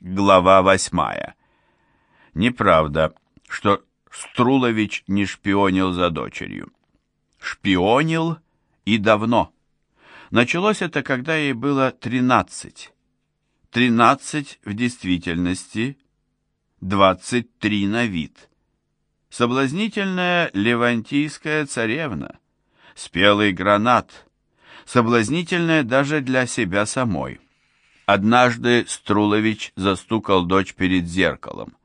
Глава восьмая. Неправда, что Струлович не шпионил за дочерью. Шпионил и давно. Началось это, когда ей было тринадцать. Тринадцать в действительности, двадцать три на вид. Соблазнительная левантийская царевна, спелый гранат, соблазнительная даже для себя самой. Однажды Струлович застукал дочь перед зеркалом.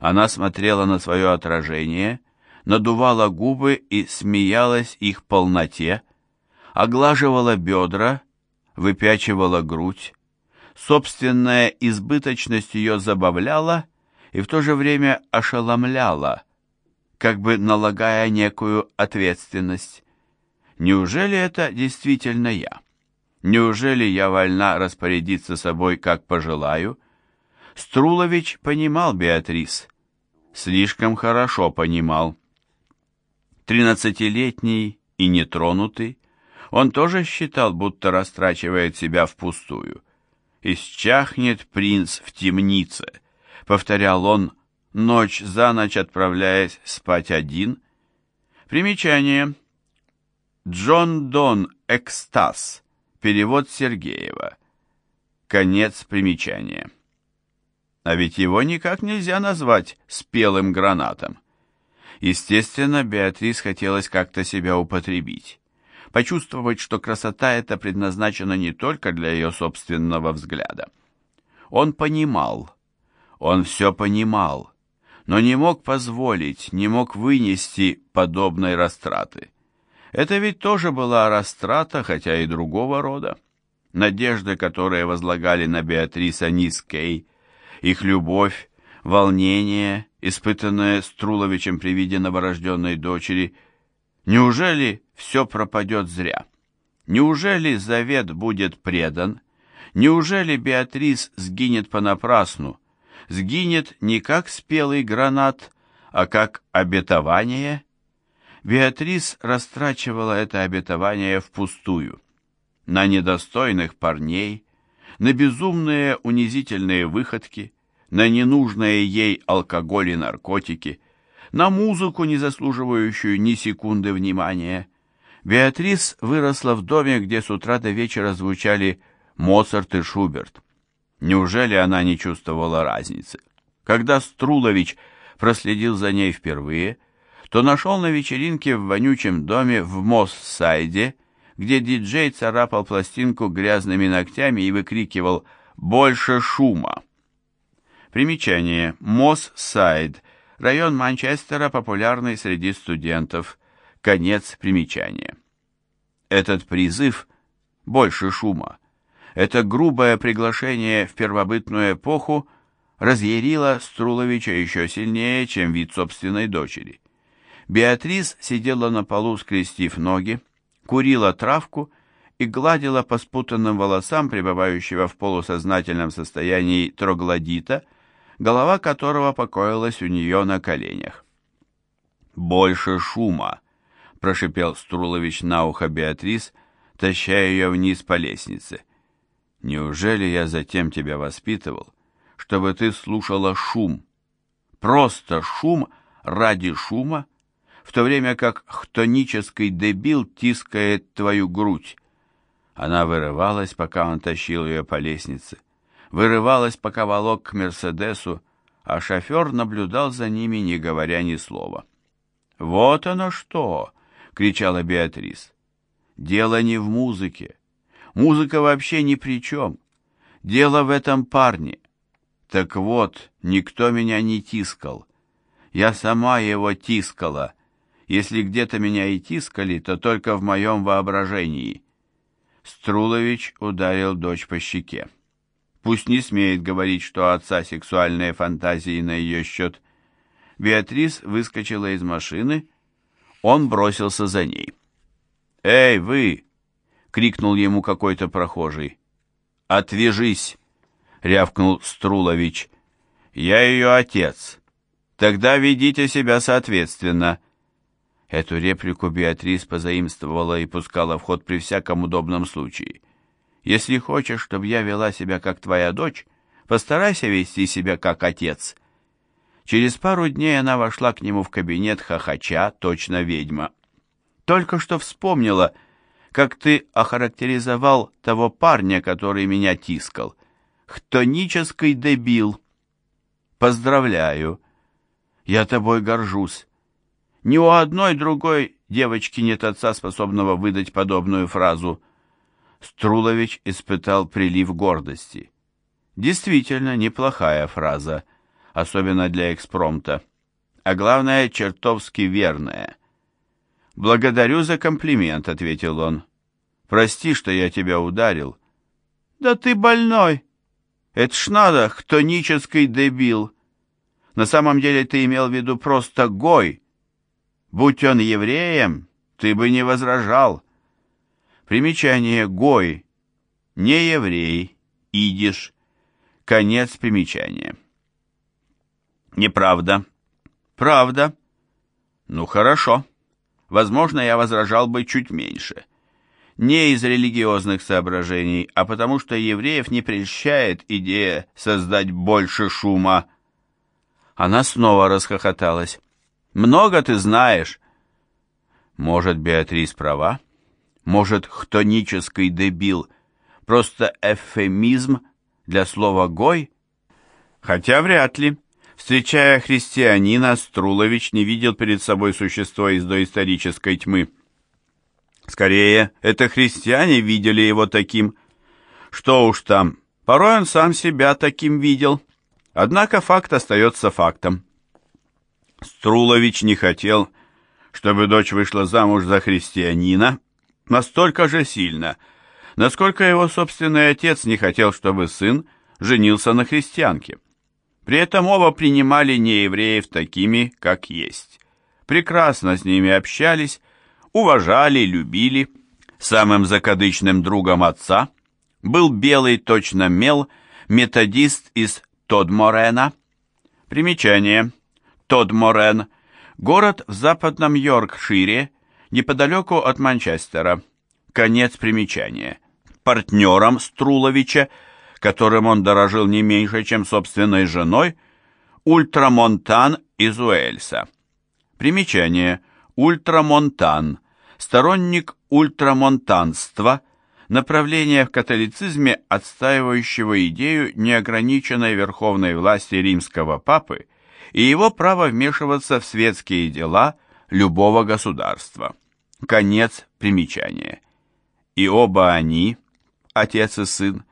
Она смотрела на свое отражение, надувала губы и смеялась их полноте, оглаживала бедра, выпячивала грудь. Собственная избыточность ее забавляла и в то же время ошеломляла, как бы налагая некую ответственность. Неужели это действительно я? Неужели я вольна распорядиться собой, как пожелаю? Струлович понимал Беатрис. Слишком хорошо понимал. Тринадцатилетний и нетронутый, он тоже считал, будто растрачивает себя впустую. «Исчахнет принц в темнице», — повторял он, ночь за ночь отправляясь спать один. Примечание. Джон Дон Экстаз. Перевод Сергеева. Конец примечания. А ведь его никак нельзя назвать спелым гранатом. Естественно, Беатрис хотелось как-то себя употребить. Почувствовать, что красота эта предназначена не только для ее собственного взгляда. Он понимал, он все понимал, но не мог позволить, не мог вынести подобной растраты. Это ведь тоже была растрата, хотя и другого рода. Надежды, которые возлагали на Беатриса Нискей, их любовь, волнение, испытанное Струловичем при виде новорожденной дочери, неужели все пропадет зря? Неужели завет будет предан? Неужели Беатрис сгинет понапрасну? Сгинет не как спелый гранат, а как обетование – Беатрис растрачивала это обетование впустую. На недостойных парней, на безумные унизительные выходки, на ненужные ей алкоголь и наркотики, на музыку, не заслуживающую ни секунды внимания. Беатрис выросла в доме, где с утра до вечера звучали Моцарт и Шуберт. Неужели она не чувствовала разницы? Когда Струлович проследил за ней впервые – то нашел на вечеринке в вонючем доме в Моссайде, где диджей царапал пластинку грязными ногтями и выкрикивал «Больше шума!». Примечание. Моссайд. Район Манчестера, популярный среди студентов. Конец примечания. Этот призыв «Больше шума» это грубое приглашение в первобытную эпоху разъярило Струловича еще сильнее, чем вид собственной дочери. Беатрис сидела на полу, скрестив ноги, курила травку и гладила по спутанным волосам пребывающего в полусознательном состоянии троглодита, голова которого покоилась у нее на коленях. «Больше шума!» — прошипел Струлович на ухо Беатрис, таща ее вниз по лестнице. «Неужели я затем тебя воспитывал, чтобы ты слушала шум? Просто шум ради шума?» В то время как хтонический дебил тискает твою грудь. Она вырывалась, пока он тащил ее по лестнице, вырывалась, пока волок к Мерседесу, а шофер наблюдал за ними, не говоря ни слова. «Вот оно что!» — кричала Беатрис. «Дело не в музыке. Музыка вообще ни при чем. Дело в этом парне. Так вот, никто меня не тискал. Я сама его тискала, если где-то меня и тискали, то только в моем воображении. Струлович ударил дочь по щеке. Пусть не смеет говорить, что отца сексуальные фантазии на ее счет. Беатрис выскочила из машины, он бросился за ней. «Эй, вы!» — крикнул ему какой-то прохожий. «Отвяжись!» — рявкнул Струлович. «Я ее отец. Тогда ведите себя соответственно». Эту реплику Беатрис позаимствовала и пускала в ход при всяком удобном случае. «Если хочешь, чтобы я вела себя как твоя дочь, Постарайся вести себя как отец». Через пару дней она вошла к нему в кабинет хохоча, точно ведьма. «Только что вспомнила, как ты охарактеризовал того парня, который меня тискал. Хтонический дебил. Поздравляю. Я тобой горжусь. Ни у одной другой девочки нет отца, способного выдать подобную фразу. Струлович испытал прилив гордости. Действительно, неплохая фраза, особенно для экспромта. А главное, чертовски верная. «Благодарю за комплимент», — ответил он. «Прости, что я тебя ударил». «Да ты больной! Это ж надо, хтонический дебил!» На самом деле ты имел в виду просто Гой. Будь он евреем, ты бы не возражал. Примечание Гой. Не еврей, идиш. Конец примечания. Неправда. Правда. Ну хорошо. Возможно, я возражал бы чуть меньше. Не из религиозных соображений, а потому что евреев не прельщает идея создать больше шума. Она снова расхохоталась. «Много ты знаешь!» Может, Беатрис права? Может, хтонический дебил — просто эвфемизм для слова «гой»? Хотя вряд ли. Встречая христианина, Струлович не видел перед собой существо из доисторической тьмы. Скорее, это христиане видели его таким. Что уж там, порой он сам себя таким видел. Однако факт остается фактом. Струлович не хотел, чтобы дочь вышла замуж за христианина настолько же сильно, насколько его собственный отец не хотел, чтобы сын женился на христианке. При этом оба принимали неевреев такими, как есть. Прекрасно с ними общались, уважали, любили. Самым закадычным другом отца был белый точно мел методист из Тодморена. Примечание. Тодморен – город в западном Йоркшире, неподалеку от Манчестера. Конец примечания. Партнером Струловича – которым он дорожил не меньше, чем собственной женой, Ультрамонтан из Уэльса. Примечание. Ультрамонтан. Сторонник ультрамонтанства, направление в католицизме, отстаивающего идею неограниченной верховной власти римского папы и его право вмешиваться в светские дела любого государства. Конец примечания. И оба они, отец и сын,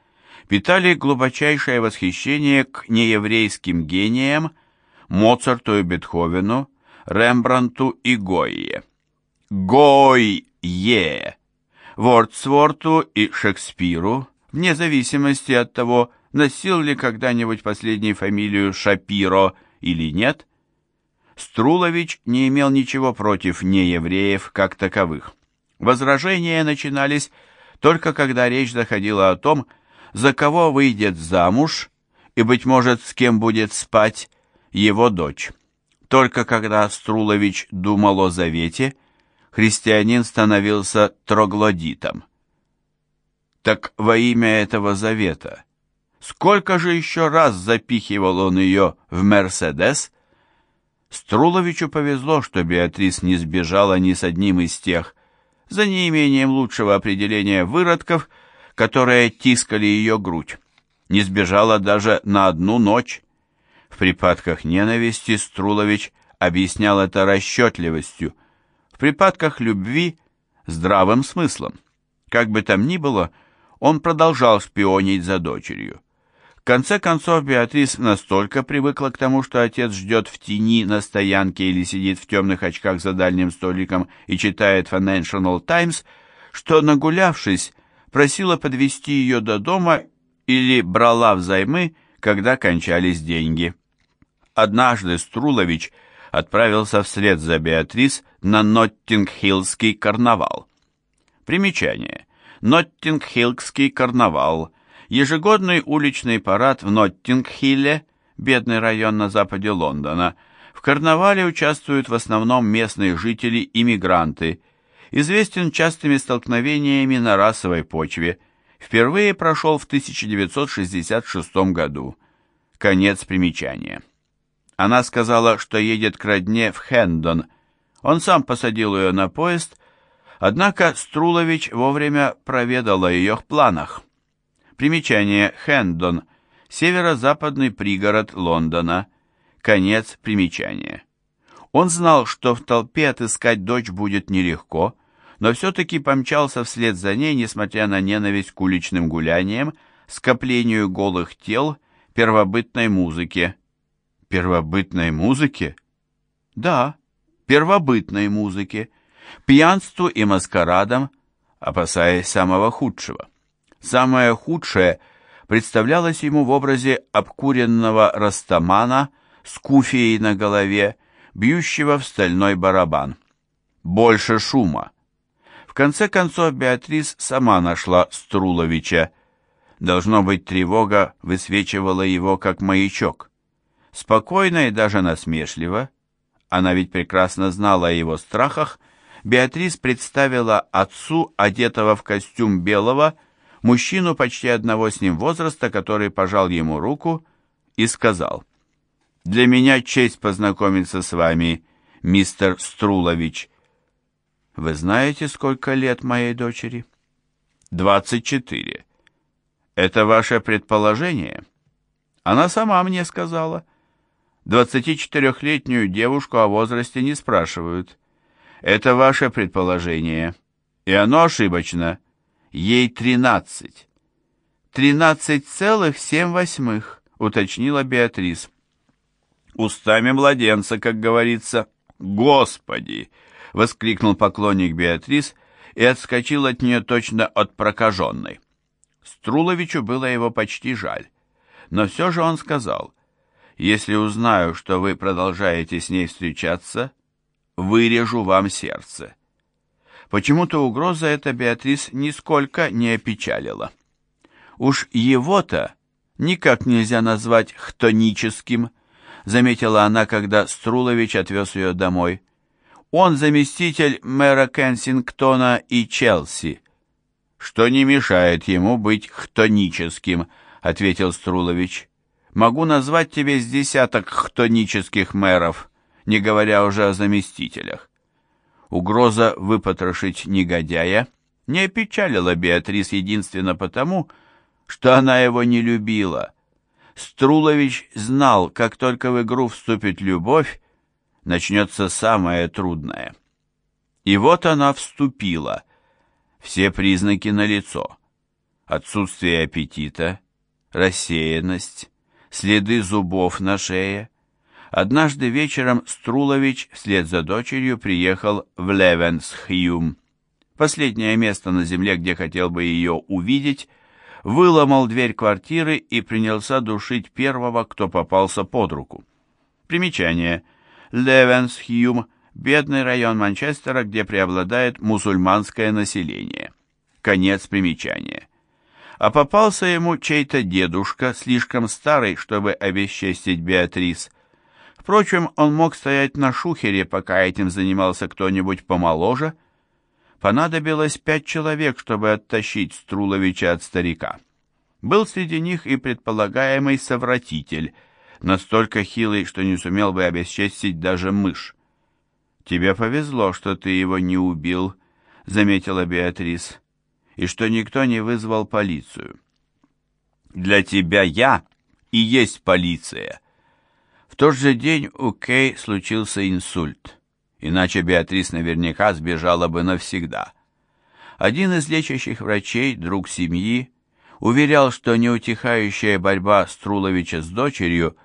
питали глубочайшее восхищение к нееврейским гениям Моцарту и Бетховену, Рембранту и Гойе. Гойе! Вордсворту и Шекспиру, вне зависимости от того, носил ли когда-нибудь последней фамилию Шапиро или нет, Струлович не имел ничего против неевреев как таковых. Возражения начинались только когда речь заходила о том, за кого выйдет замуж и, быть может, с кем будет спать его дочь. Только когда Струлович думал о завете, христианин становился троглодитом. Так во имя этого завета, сколько же еще раз запихивал он ее в «Мерседес»? Струловичу повезло, что Беатрис не сбежала ни с одним из тех, за неимением лучшего определения выродков – которые тискали ее грудь. Не сбежала даже на одну ночь. В припадках ненависти Струлович объяснял это расчетливостью, в припадках любви – здравым смыслом. Как бы там ни было, он продолжал шпионить за дочерью. Конце концов, Беатрис настолько привыкла к тому, что отец ждет в тени на стоянке или сидит в темных очках за дальним столиком и читает Financial Times, что, нагулявшись, просила подвести ее до дома или брала взаймы, когда кончались деньги. Однажды Струлович отправился вслед за Беатрис на Ноттингхиллский карнавал. Примечание. Ноттингхиллский карнавал – ежегодный уличный парад в Ноттингхилле, бедный район на западе Лондона. В карнавале участвуют в основном местные жители-иммигранты – известен частыми столкновениями на расовой почве. Впервые прошел в 1966 году – Конец примечания. Она сказала, что едет к родне в Хендон. Он сам посадил ее на поезд, однако Струлович вовремя проведал о ее планах. Примечание Хендон, северо-западный пригород Лондона. Конец примечания. Он знал, что в толпе отыскать дочь будет нелегко, но все-таки помчался вслед за ней, несмотря на ненависть к уличным гуляниям, скоплению голых тел, первобытной музыке. Первобытной музыке? Да, первобытной музыке, пьянству и маскарадам, опасаясь самого худшего. Самое худшее представлялось ему в образе обкуренного растамана с куфией на голове, бьющего в стальной барабан. Больше шума. В конце концов Беатрис сама нашла Струловича. Должно быть, тревога высвечивала его как маячок. Спокойно и даже насмешливо, она ведь прекрасно знала о его страхах, Беатрис представила отцу, одетого в костюм белого, мужчину почти одного с ним возраста, который пожал ему руку и сказал, «Для меня честь познакомиться с вами, мистер Струлович». «Вы знаете, сколько лет моей дочери?» «Двадцать четыре». «Это ваше предположение?» «Она сама мне сказала». «Двадцатичетырехлетнюю девушку о возрасте не спрашивают». «Это ваше предположение, и оно ошибочно». Ей тринадцать. Тринадцать целых семь восьмых, уточнила Беатрис. Устами младенца, как говорится. Господи! Воскликнул поклонник Беатрис и отскочил от нее точно от прокаженной. Струловичу было его почти жаль. Но все же он сказал, «Если узнаю, что вы продолжаете с ней встречаться, вырежу вам сердце». Почему-то угроза эта Беатрис нисколько не опечалила. Уж его-то никак нельзя назвать хтоническим, заметила она, когда Струлович отвез ее домой. Он заместитель мэра Кенсингтона и Челси. Что не мешает ему быть хтоническим, ответил Струлович. Могу назвать тебе с десяток хтонических мэров, не говоря уже о заместителях. Угроза выпотрошить негодяя не опечалила Беатрис единственно потому, что она его не любила. Струлович знал, как только в игру вступит любовь, начнется самое трудное. И вот она вступила. Все признаки налицо. Отсутствие аппетита, рассеянность, следы зубов на шее, Однажды вечером Струлович вслед за дочерью приехал в Левенсхьюм. Последнее место на земле, где хотел бы ее увидеть, выломал дверь квартиры и принялся душить первого, кто попался под руку. Примечание. Левенсхьюм – бедный район Манчестера, где преобладает мусульманское население. Конец примечания. А попался ему чей-то дедушка, слишком старый, чтобы обесчестить Беатрис – Впрочем, он мог стоять на шухере, пока этим занимался кто-нибудь помоложе. Понадобилось пять человек, чтобы оттащить Струловича от старика. Был среди них и предполагаемый совратитель, настолько хилый, что не сумел бы обесчестить даже мышь. «Тебе повезло, что ты его не убил», — заметила Беатрис, «и что никто не вызвал полицию». «Для тебя я и есть полиция», в тот же день у Кей случился инсульт, иначе Беатрис наверняка сбежала бы навсегда. Один из лечащих врачей, друг семьи, уверял, что неутихающая борьба Струловича с дочерью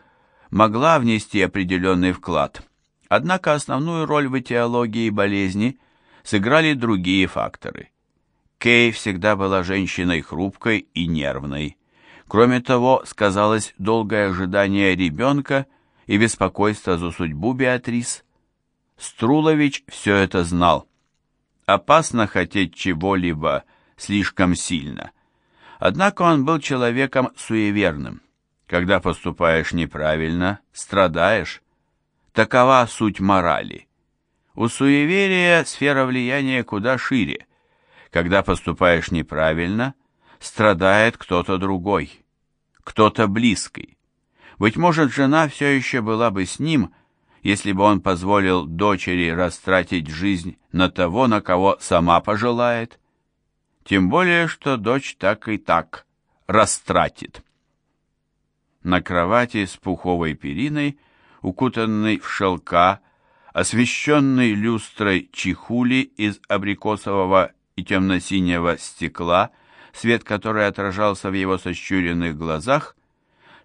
могла внести определенный вклад. Однако основную роль в этиологии болезни сыграли другие факторы. Кей всегда была женщиной хрупкой и нервной. Кроме того, сказалось долгое ожидание ребенка – и беспокойство за судьбу Беатрис. Струлович все это знал. Опасно хотеть чего-либо слишком сильно. Однако он был человеком суеверным. Когда поступаешь неправильно, страдаешь. Такова суть морали. У суеверия сфера влияния куда шире. Когда поступаешь неправильно, страдает кто-то другой, кто-то близкий. Быть может, жена все еще была бы с ним, если бы он позволил дочери растратить жизнь на того, на кого сама пожелает. Тем более, что дочь так и так растратит. На кровати с пуховой периной, укутанной в шелка, освещенной люстрой чехули из абрикосового и темно-синего стекла, свет которой отражался в его сощуренных глазах,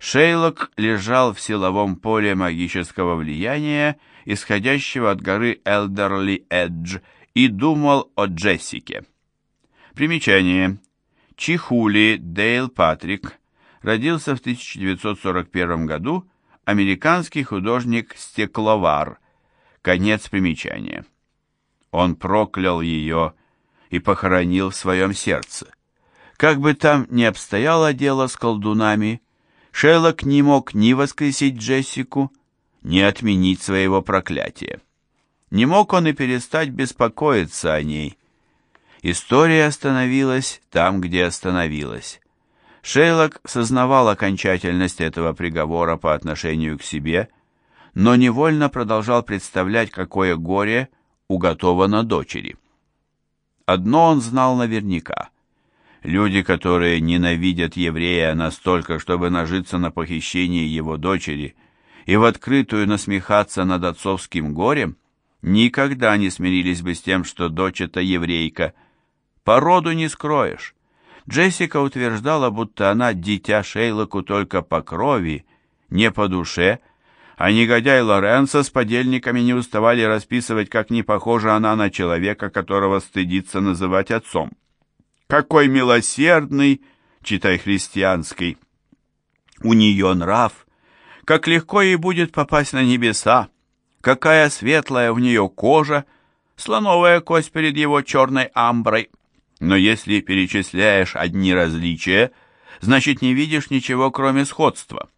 Шейлок лежал в силовом поле магического влияния, исходящего от горы Элдерли-Эдж, и думал о Джессике. Примечание. Чихули Дейл Патрик родился в 1941 году, американский художник-стекловар. Конец примечания. Он проклял ее и похоронил в своем сердце. Как бы там ни обстояло дело с колдунами, Шерлок не мог ни воскресить Джессику, ни отменить своего проклятия. Не мог он и перестать беспокоиться о ней. История остановилась там, где остановилась. Шейлок сознавал окончательность этого приговора по отношению к себе, но невольно продолжал представлять, какое горе уготовано дочери. Одно он знал наверняка. Люди, которые ненавидят еврея настолько, чтобы нажиться на похищении его дочери и в открытую насмехаться над отцовским горем, никогда не смирились бы с тем, что дочь это еврейка. Породу не скроешь. Джессика утверждала, будто она дитя Шейлоку только по крови, не по душе, а негодяй Лоренцо с подельниками не уставали расписывать, как не похожа она на человека, которого стыдится называть отцом. Какой милосердный, читай христианский, у нее нрав, как легко ей будет попасть на небеса, какая светлая у нее кожа, слоновая кость перед его черной амброй. Но если перечисляешь одни различия, значит не видишь ничего, кроме сходства.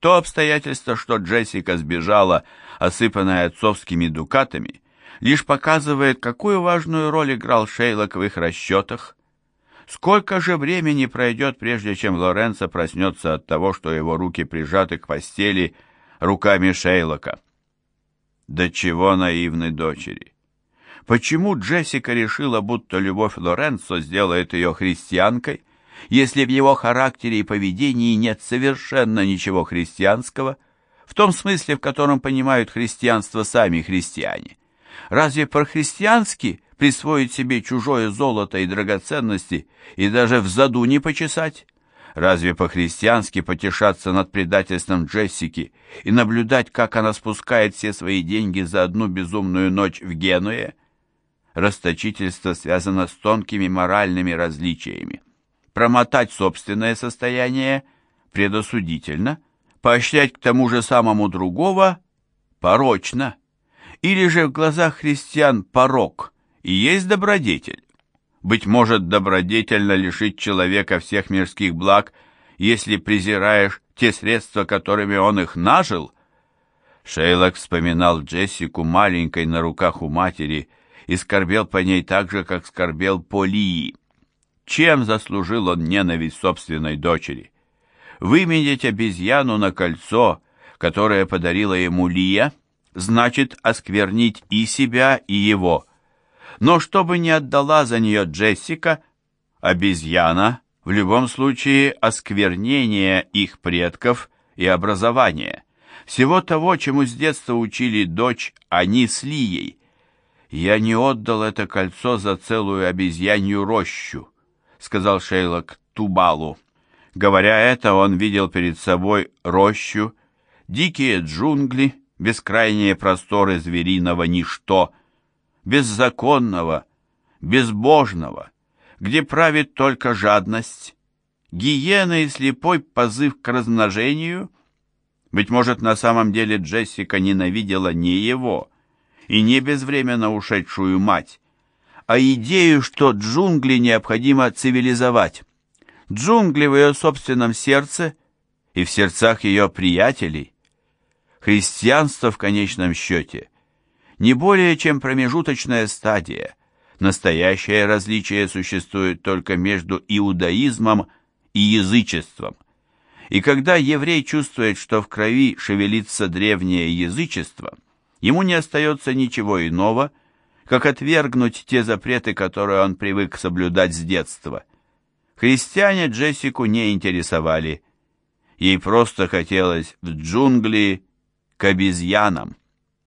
То обстоятельство, что Джессика сбежала, осыпанная отцовскими дукатами, лишь показывает, какую важную роль играл Шейлок в их расчетах, Сколько же времени пройдет, прежде чем Лоренцо проснется от того, что его руки прижаты к постели руками Шейлока? До чего наивны дочери? Почему Джессика решила, будто любовь Лоренцо сделает ее христианкой, если в его характере и поведении нет совершенно ничего христианского, в том смысле, в котором понимают христианство сами христиане? Разве по-христиански присвоить себе чужое золото и драгоценности и даже в заду не почесать? Разве по-христиански потешаться над предательством Джессики и наблюдать, как она спускает все свои деньги за одну безумную ночь в Генуе? Расточительство связано с тонкими моральными различиями. Промотать собственное состояние предосудительно, поощрять к тому же самому другого порочно. Или же в глазах христиан порок – и есть добродетель. Быть может, добродетельно лишить человека всех мирских благ, если презираешь те средства, которыми он их нажил? Шейлок вспоминал Джессику маленькой на руках у матери и скорбел по ней так же, как скорбел по Лии. Чем заслужил он ненависть собственной дочери? Выменять обезьяну на кольцо, которое подарила ему Лия, значит осквернить и себя, и его – но чтобы не отдала за нее Джессика, обезьяна в любом случае осквернение их предков и образования. Всего того, чему с детства учили дочь, они с Лией. «Я не отдал это кольцо за целую обезьянью рощу», — сказал Шейлок Тубалу. Говоря это, он видел перед собой рощу, дикие джунгли, бескрайние просторы звериного ничто — беззаконного, безбожного, где правит только жадность, гиена и слепой позыв к размножению? Быть может, на самом деле Джессика ненавидела не его и не безвременно ушедшую мать, а идею, что джунгли необходимо цивилизовать. Джунгли в ее собственном сердце и в сердцах ее приятелей. Христианство в конечном счете не более чем промежуточная стадия. Настоящее различие существует только между иудаизмом и язычеством. И когда еврей чувствует, что в крови шевелится древнее язычество, ему не остается ничего иного, как отвергнуть те запреты, которые он привык соблюдать с детства. Христиане Джессику не интересовали. Ей просто хотелось в джунгли к обезьянам.